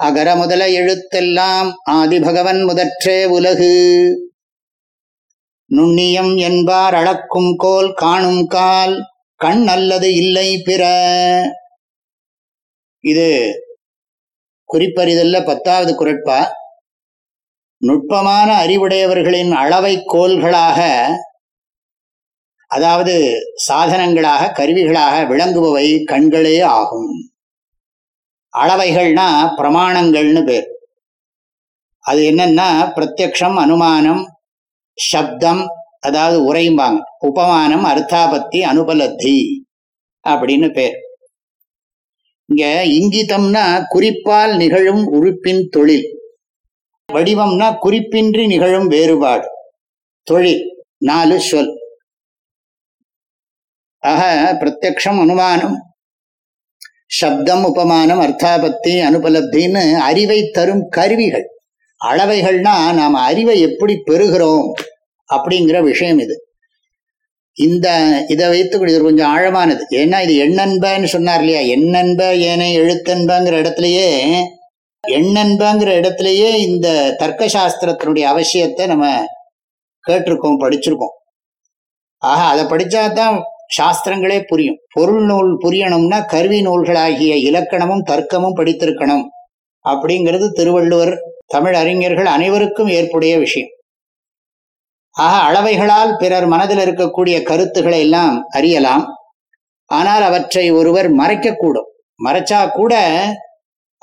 அகர முதல எழுத்தெல்லாம் ஆதிபகவன் முதற்றே உலகு. நுண்ணியம் என்பார் அளக்கும் கோல் காணும் கால் கண் அல்லது இல்லை பிற. இது குறிப்பறிதல்ல பத்தாவது குரட்பா. நுட்பமான அறிவுடையவர்களின் அளவை கோல்களாக அதாவது சாதனங்களாக கருவிகளாக விளங்குபவை கண்களே ஆகும். அளவைகள்னா பிரமாணங்கள்னு பேர். அது என்னன்னா பிரத்யக்ஷம் அனுமானம் சப்தம் அதாவது உரையும்பாங்க உபமானம் அர்த்தாபத்தி அனுபலத்தி அப்படின்னு பேர். இங்க இங்கிதம்னா குறிப்பால் நிகழும் உறுப்பின் தொழில். வடிவம்னா குறிப்பின்றி நிகழும் வேறுபாடு. தொழில் நாலு சொல். ஆக பிரத்யக்ஷம் அனுமானம் சப்தம் உபமானம் அர்த்தாபத்தி அனுபலப்தின்னு அறிவை தரும் கருவிகள். அளவைகள்னா நாம் அறிவை எப்படி பெறுகிறோம் அப்படிங்கிற விஷயம் இது. இந்த இதை வைத்து இது கொஞ்சம் ஆழமானது. ஏன்னா இது எண்ணன்பன்னு சொன்னார் இல்லையா? எண்ணன்ப ஏனை எழுத்தன்பங்கிற இடத்துலயே எண்ணன்பங்கிற இடத்துலயே இந்த தர்க்க சாஸ்திரத்தினுடைய அவசியத்தை நம்ம கேட்டிருக்கோம் படிச்சிருக்கோம். ஆஹா அதை படிச்சாதான் சாஸ்திரங்களே புரியும். பொருள் நூல் புரியணும்னா கருவி நூல்களாகிய இலக்கணமும் தர்க்கமும் படித்திருக்கணும். அப்படிங்கிறது திருவள்ளுவர் தமிழ் அறிஞர்கள் அனைவருக்கும் ஏற்புடைய விஷயம். ஆக அளவைகளால் பிறர் மனதில் இருக்கக்கூடிய கருத்துக்களை எல்லாம் அறியலாம். ஆனால் அவற்றை ஒருவர் மறைக்கக்கூடும். மறைச்சா கூட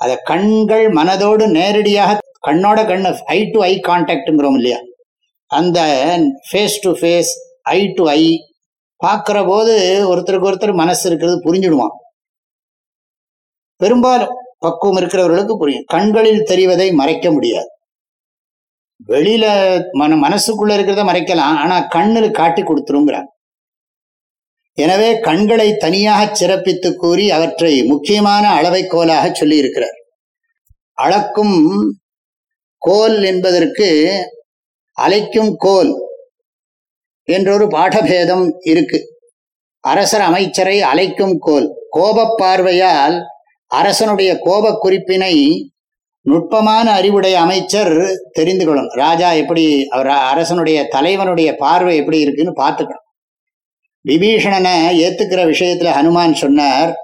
அத கண்கள் மனதோடு நேரடியாக கண்ணோட கண்ணு ஐ டு ஐ கான்டாக்டுங்கிறோம் இல்லையா? அந்த face to face eye to eye பார்க்கிற போது ஒருத்தருக்கு ஒருத்தர் மனசு இருக்கிறது புரிஞ்சுடுவான். பெரும்பாலும் பக்குவம் இருக்கிறவர்களுக்கு புரியும். கண்களில் தெரிவதை மறைக்க முடியாது. வெளியில மன மனசுக்குள்ள இருக்கிறத மறைக்கலாம். ஆனா கண்ணில் காட்டி கொடுத்துருங்கிறாங்க. எனவே கண்களை தனியாக சிறப்பித்து கூறி அவற்றை முக்கியமான அளவைக்கோலாக சொல்லி இருக்கிறார் அளக்கும் கோல் என்பதற்கு அலைக்கும் கோல் என்றொரு பாடபேதம் இருக்கு. அரசர் அமைச்சரை அலைக்கும் கோல். கோபப் பார்வையால் அரசனுடைய கோப குறிப்பினை நுட்பமான அறிவுடைய அமைச்சர் தெரிந்து கொள்ளும் ராஜா எப்படி அவர் அரசனுடைய தலைவனுடைய பார்வை எப்படி இருக்குன்னு பார்த்துக்கணும். விபீஷணனை ஏத்துக்கிற விஷயத்துல ஹனுமான் சொன்னார்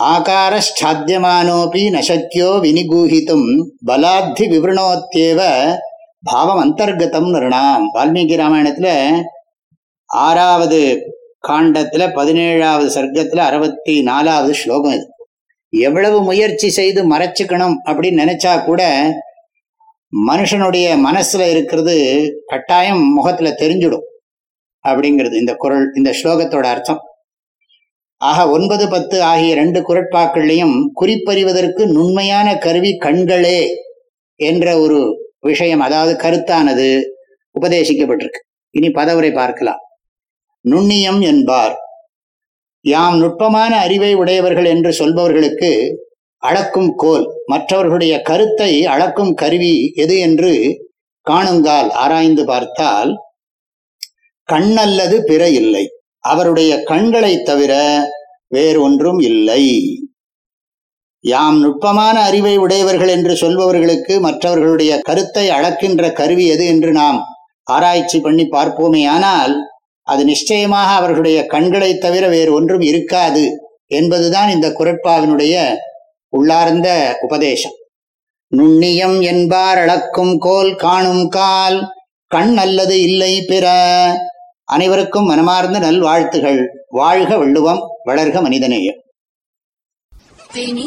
ஆகாரஸ்டாத்தியமானோபி நசக்கியோ வினிகூஹித்தும் பலாத்தி விவரணோத்தேவ பாவம் அந்தர்கதம் நிருணாம். வால்மீகி ராமாயணத்துல ஆறாவது காண்டத்துல பதினேழாவது சர்க்கத்துல அறுபத்தி நாலாவது ஸ்லோகம் இது. எவ்வளவு முயற்சி செய்து மறைச்சுக்கணும் அப்படின்னு நினைச்சா கூட மனுஷனுடைய மனசுல இருக்கிறது கட்டாயம் முகத்துல தெரிஞ்சிடும் அப்படிங்கிறது இந்த குரல் இந்த ஸ்லோகத்தோட அர்த்தம். ஆக ஒன்பது பத்து ஆகிய ரெண்டு குரட்பாக்கள்லையும் குறிப்பறிவதற்கு நுண்மையான கருவி கண்களே என்ற ஒரு விஷயம் அதாவது கருத்தானது உபதேசிக்கப்பட்டிருக்கு. இனி பதவுரை பார்க்கலாம். நுண்ணியம் என்பார். யாம் நுட்பமான அறிவை உடையவர்கள் என்று சொல்பவர்களுக்கு அளக்கும் கோல் மற்றவர்களுடைய கருத்தை அளக்கும் கருவி எது என்று காணுங்கால் ஆராய்ந்து பார்த்தால் கண்ணல்லது பிற இல்லை. அவருடைய கண்களை தவிர வேறு ஒன்றும் இல்லை. யாம் நுட்பமான அறிவை உடையவர்கள் என்று சொல்பவர்களுக்கு மற்றவர்களுடைய கருத்தை அளக்கின்ற கருவி எது என்று நாம் ஆராய்ச்சி பண்ணி பார்ப்போமே ஆனால் அது நிச்சயமாக அவர்களுடைய கண்களை தவிர வேறு ஒன்றும் இருக்காது என்பதுதான் இந்த குரட்பாவினுடைய உள்ளார்ந்த உபதேசம். நுண்ணியம் என்பார் அளக்கும் கோல் காணும் கால் கண் அல்லது இல்லை பிற. அனைவருக்கும் மனமார்ந்த நல்வாழ்த்துகள். வாழ்க வள்ளுவம் வளர்க மனிதநேயம். தேனி